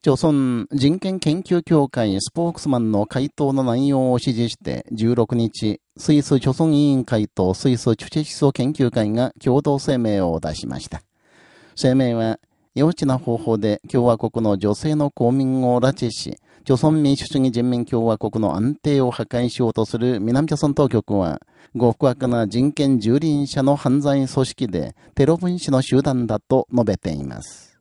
朝鮮人権研究協会スポークスマンの回答の内容を指示して16日、スイス朝鮮委員会とスイスチュチェ思想研究会が共同声明を出しました。声明は、幼稚な方法で共和国の女性の公民を拉致し、朝鮮民主主義人民共和国の安定を破壊しようとする南朝鮮当局は、極悪な人権蹂躙者の犯罪組織でテロ分子の集団だと述べています。